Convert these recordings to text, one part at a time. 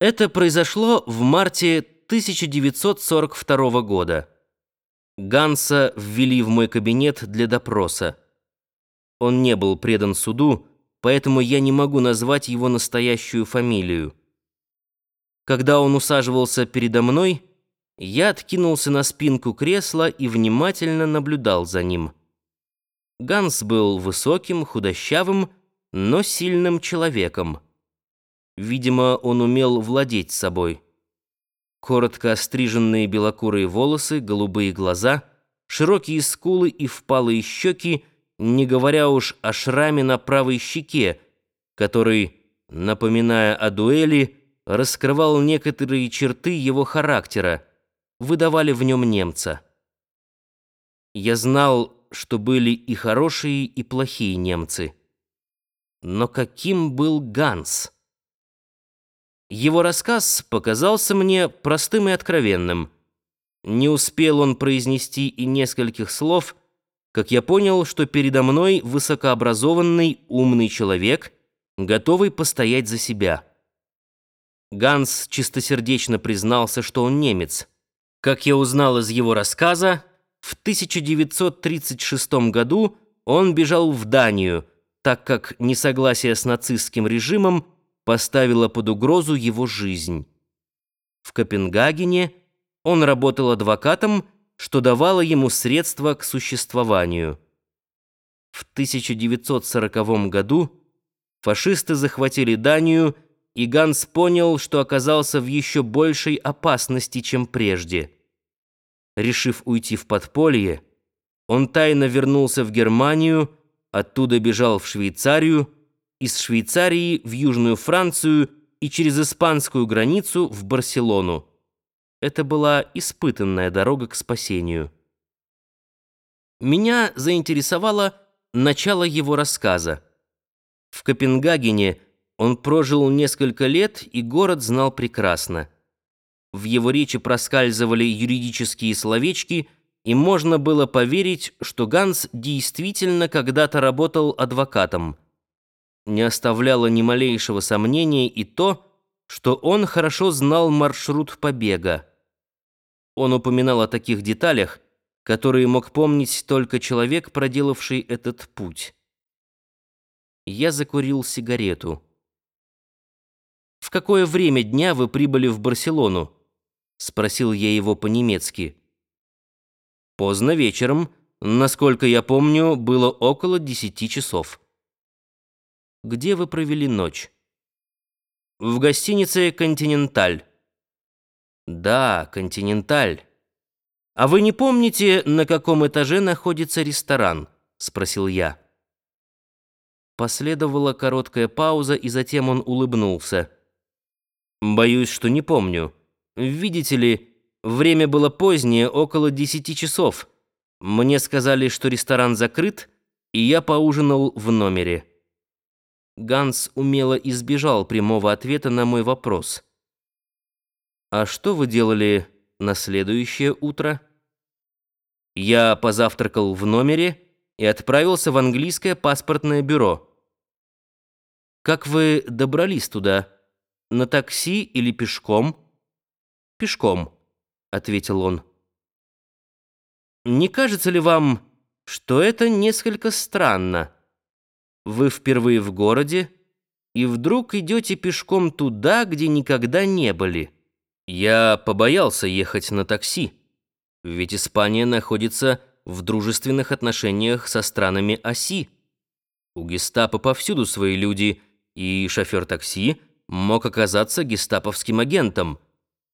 Это произошло в марте 1942 года. Ганса ввели в мой кабинет для допроса. Он не был предан суду, поэтому я не могу назвать его настоящую фамилию. Когда он усаживался передо мной, я откинулся на спинку кресла и внимательно наблюдал за ним. Ганс был высоким, худощавым, но сильным человеком. Видимо, он умел владеть собой. Коротко остриженные белокурые волосы, голубые глаза, широкие скулы и впалые щеки, не говоря уж о шраме на правой щеке, который, напоминая о дуэли, раскрывал некоторые черты его характера, выдавали в нем немца. Я знал, что были и хорошие, и плохие немцы. Но каким был Ганс? Его рассказ показался мне простым и откровенным. Не успел он произнести и нескольких слов, как я понял, что передо мной высокообразованный, умный человек, готовый постоять за себя. Ганс чистосердечно признался, что он немец. Как я узнал из его рассказа, в 1936 году он бежал в Данию, так как несогласие с нацистским режимом поставила под угрозу его жизнь. В Копенгагене он работал адвокатом, что давало ему средства к существованию. В 1940 году фашисты захватили Данию, и Ганс понял, что оказался в еще большей опасности, чем прежде. Решив уйти в подполье, он тайно вернулся в Германию, оттуда бежал в Швейцарию, из Швейцарии в Южную Францию и через испанскую границу в Барселону. Это была испытанная дорога к спасению. Меня заинтересовало начало его рассказа. В Копенгагене он прожил несколько лет, и город знал прекрасно. В его речи проскальзывали юридические словечки, и можно было поверить, что Ганс действительно когда-то работал адвокатом – не оставляло ни малейшего сомнения и то, что он хорошо знал маршрут побега. Он упоминал о таких деталях, которые мог помнить только человек, проделавший этот путь. Я закурил сигарету. «В какое время дня вы прибыли в Барселону?» — спросил я его по-немецки. «Поздно вечером, насколько я помню, было около десяти часов». Где вы провели ночь? В гостинице «Континенталь». Да, «Континенталь». А вы не помните, на каком этаже находится ресторан? Спросил я. Последовала короткая пауза, и затем он улыбнулся. Боюсь, что не помню. Видите ли, время было позднее, около десяти часов. Мне сказали, что ресторан закрыт, и я поужинал в номере. Ганс умело избежал прямого ответа на мой вопрос. «А что вы делали на следующее утро?» «Я позавтракал в номере и отправился в английское паспортное бюро». «Как вы добрались туда? На такси или пешком?» «Пешком», — ответил он. «Не кажется ли вам, что это несколько странно?» Вы впервые в городе и вдруг идете пешком туда, где никогда не были. Я побоялся ехать на такси, ведь Испания находится в дружественных отношениях со странами оси. У гестапо повсюду свои люди, и шофер такси мог оказаться гестаповским агентом.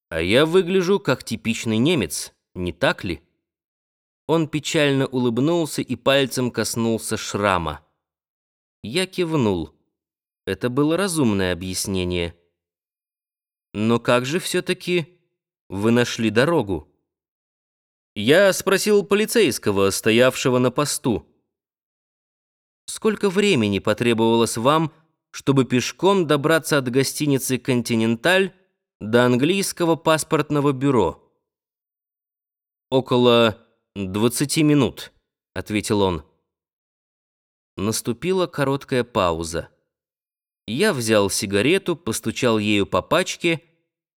А я выгляжу как типичный немец, не так ли? Он печально улыбнулся и пальцем коснулся шрама. Я кивнул. Это было разумное объяснение. Но как же все-таки вы нашли дорогу? Я спросил полицейского, стоявшего на посту. Сколько времени потребовалось вам, чтобы пешком добраться от гостиницы «Континенталь» до английского паспортного бюро? «Около двадцати минут», — ответил он. Наступила короткая пауза. Я взял сигарету, постучал ею по пачке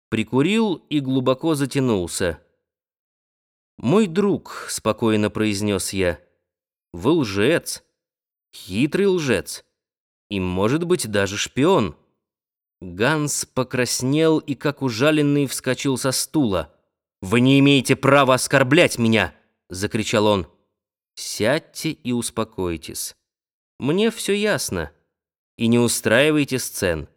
прикурил и глубоко затянулся. «Мой друг», — спокойно произнес я, — «вы лжец, хитрый лжец и, может быть, даже шпион». Ганс покраснел и, как ужаленный, вскочил со стула. «Вы не имеете права оскорблять меня!» — закричал он. «Сядьте и успокойтесь. Мне все ясно. И не устраивайте сцен.